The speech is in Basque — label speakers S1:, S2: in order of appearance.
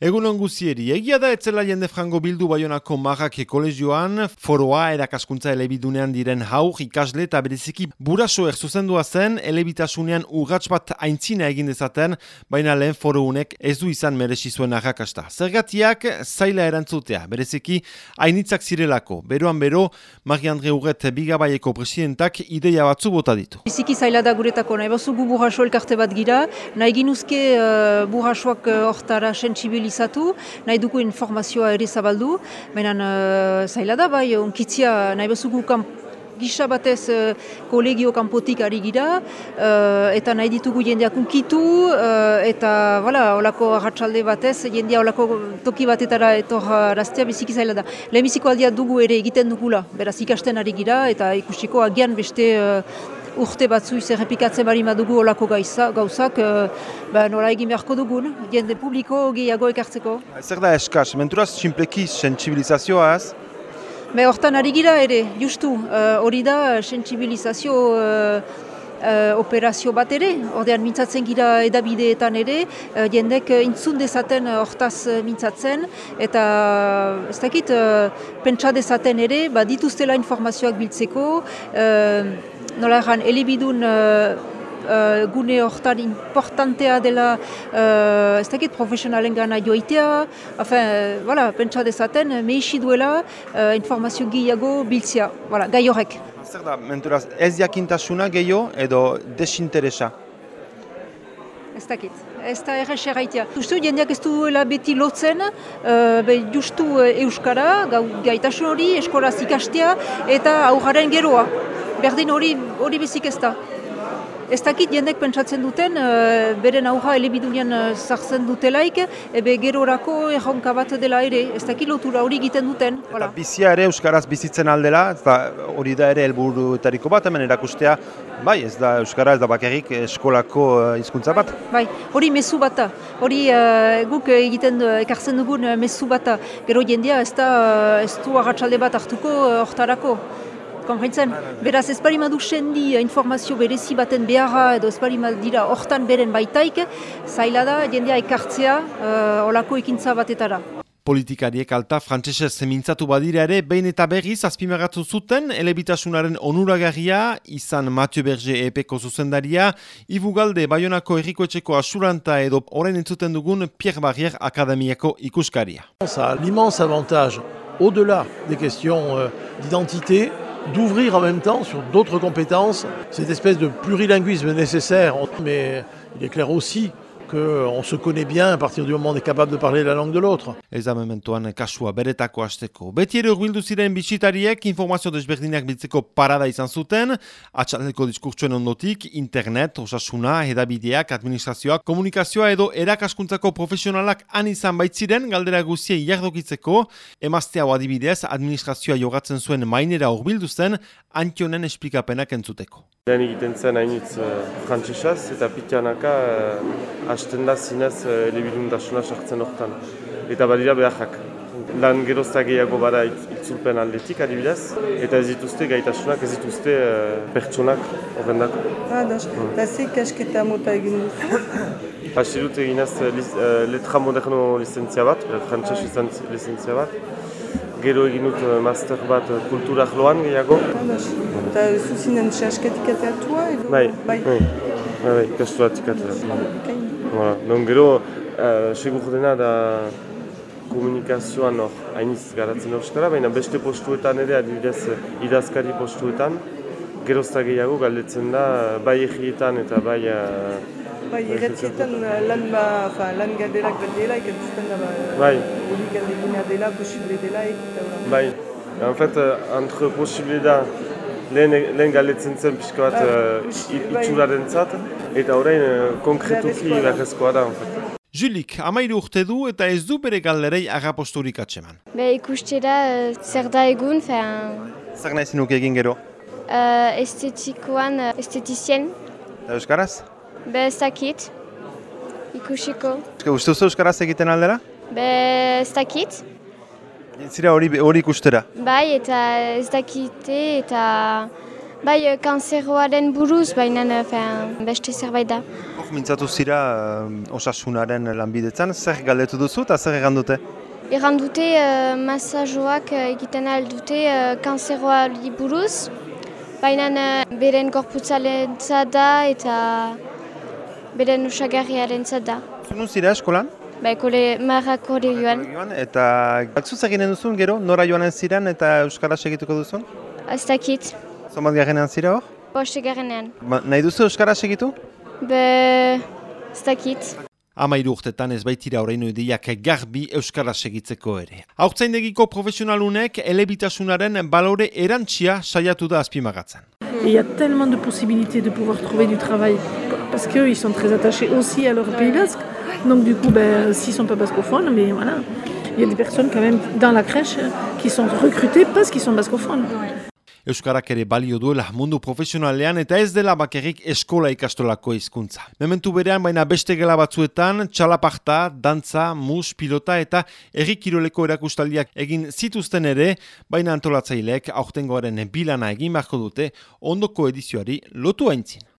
S1: Egun onguzieri, egia da etzela jende frango bildu baionako magak kolegioan, foroa erakaskuntza elebidunean diren haur, ikasle eta bereziki buraso erzuzendua zen, elebitasunean urratx bat aintzina egin dezaten, baina lehen foro unek ez du izan merezi zuen arrakasta. Zergatiak, zaila erantzutea, bereziki hainitzak zirelako. Beroan bero, Mari-Andre Urret bigabaieko presidentak ideia batzu bota ditu.
S2: Biziki zaila da guretako, nahi bazugu buraso elkarte bat gira, nahi ginuzke uh, burasoak uh, hortara sensibilizatu, nahi dugu informazioa ere zabaldu, baina uh, zaila da bai, onkitzia nahi bazugu kamp, gisa batez uh, kolegio kanpotik ari gira, uh, eta nahi ditugu jendeak unkitu, uh, eta voilà, olako arratsalde batez, jendea olako toki batetara etor rastea biziki zaila da. Lehenbiziko aldia dugu ere egiten dugula, beraz ikasten ari gira, eta ikusiko agian beste urte batzu izerrepikatzen bari madugu olako gaiza, gauzak, e, ba, nola egin beharko dugun, jende publiko gehiago ekartzeko.
S1: Zer da eskaz, menturaz simpleki sensibilizazioa ez?
S2: Be, hortan ari gira ere, justu, eh, hori da sensibilizazio uh, operazio bat ere, ordean mintzatzen gira edabideetan ere, uh, jendek intzun dezaten hortaz mintzatzen, eta ez dakit, uh, pentsa dezaten ere, ba, dituztela informazioak biltzeko, nola erran, elebidun uh, uh, gune hortan importantea dela uh, ez dakit profesionalen gana joitea, enfin, voilà, pentsa dezaten, mehisi duela uh, informazio gehiago biltzia, voilà, gai horrek.
S1: Zer da, menturaz, ez jakintasuna gehiago edo desinteresa?
S2: Ez dakit, ez da errez erraitea. Justu jendeak ez duela beti lotzen, uh, be, justu Euskara, gaitasun hori, eskolaz ikastea, eta aurraren geroa berdin hori hori bizik ez da. Ez dakit jendek pentsatzen duten, uh, beren auja elebidunean uh, sartzen dutelaik, ebe gerorako erronka bat dela ere, ez dakit lotura hori egiten duten.
S1: Eta bizia ere Euskaraz bizitzen aldela, eta hori da ere helburuetariko bat, hemen erakustea, bai, ez da Euskara, ez da bakarrik eskolako uh, hizkuntza bat.
S2: Bai, hori mezu bata, hori uh, guk egiten ekartzen dugun mezu bata, gero jendea ez da ez du agatsalde bat hartuko hortarako. Konfrentzen, beraz ez bari madu sendi informazio berezi baten beharra edo ez bari dira hortan beren baitaik, zaila da jendea ekartzea uh, olako ekintza batetara.
S1: Politikariek alta frantsesez zemintzatu badira ere, behin eta berriz azpimagatu zuten, elebitasunaren onuragarria, izan Mathieu Berger epeko zuzendaria, Ibugalde Bayonako errikoetxeko asuranta edo orain entzuten dugun Pierre Barrier Akademiako ikuskaria.
S3: L'immense avantage, au-delà des questions euh, d'identité, d'ouvrir en même temps sur d'autres compétences cette espèce de plurilinguisme nécessaire. Mais il est clair aussi qu'on se connaît bien à partir du moment où on est capable de parler la langue de l'autre.
S1: Ez da mementoan kasua beretako hasteko. Beti ere urbildu ziren bisitariek informazio desberdinak biltzeko parada izan zuten, atxaldeko diskurtsuen ondotik, internet, osasuna, edabideak, administrazioak, komunikazioa edo erakaskuntzako profesionalak han izan baitziren galdera guziei jardokitzeko, emaztea adibidez administrazioa jogatzen zuen mainera urbildu zen, antionen esplikapenak entzuteko.
S4: Lehen egiten zen hainitz uh, eta pitianaka uh, hasten da zinez uh, elebidundasuna sartzen hortan. Eta badira beharrak. Lan gerozta gehiago bada itzulpen aldetik adibidez, eta ez dituzte gaitasunak, ez dituzte uh, pertsonak horrendak.
S5: Ah, da, mm. eta ze kasketa mota egin duzu?
S4: Hasi dut eginez uh, letra moderno licentzia bat, frantxas licentzia bat, gero egin dut uh, master bat uh, kultura jloan gehiago.
S5: Eta zuzinen txasketik ateatua edo?
S4: Bai, bai, bai, bai, bai kastu ateatua. Non gero, uh, segur dena da komunikazioan hor hainiz garatzen euskara, baina beste postuetan ere, adibidez idazkari postuetan, gerozta gehiago galdetzen da, bai egietan eta bai
S5: Bai, erretzietan lan, ba, fa, lan galderak berdela, ikertzen da, ba,
S4: bai.
S5: hori galdegina dela, posible dela, eta
S4: Bai, en fait, entre posible da, lehen, lehen galdetzen zen pixka bat uh, itxuraren zat, eta orain uh, konkretuki irakazkoa da.
S1: Julik, amairu urte du eta ez du bere galderei agaposturik atseman.
S6: Be, ikustera, uh, zer da egun, fean...
S1: Zer nahi zinuk egin gero?
S6: Uh, estetikoan, uh, estetizien.
S1: Eta euskaraz?
S6: Be ez dakit, ikusiko.
S1: Uste uste euskaraz egiten aldera?
S6: Be ez dakit.
S1: Zira hori, hori ikustera?
S6: Bai, eta ez dakite, eta Bai, eh, kanzeroaren buruz, baina eh, beste zerbait da.
S1: Hor mintzatu zira uh, osasunaren lanbidetzan, zer galdetu duzu eta zer egan dute?
S6: Erran dute uh, masajoak egiten aldute uh, kanzeroari buruz, baina uh, beren gorputzaren da eta beren usagarriaren da.
S1: Zunu zira eskolan?
S6: Bai, kole marrako joan.
S1: Eta batzuz eginen duzun gero, nora joanen ziren eta Euskaraz egituko duzun?
S6: Ez dakit,
S1: Zomat garenean zira hor?
S6: boste garenean.
S1: Ba, nahi duzu Euskaraz egitu?
S6: Be, ez dakit.
S1: Amairu urtetan ez baitira oraino ideiak garbi Euskaraz segitzeko ere. Haurtzaindegiko profesionalunek elebitasunaren balore erantxia saiatu da azpimagatzen.
S7: Il y a tellement de possibilités de pouvoir trouver du travail parce qu'ils sont très attachés aussi à leur pays basque. Donc du coup, ben, s'ils sont pas bascophones, mais voilà, il y a des personnes quand même dans la crèche qui sont recrutées parce qu'ils sont bascophones.
S1: Euskarak ere balio duela mundu profesionalean eta ez dela bakerrik eskola ikastolako hizkuntza. Mementu berean baina beste gela batzuetan txalaparta, dantza, mus, pilota eta errikiroleko erakustaldiak egin zituzten ere, baina antolatzaileek aurtengoaren bilana egin beharko dute ondoko edizioari lotu haintzin.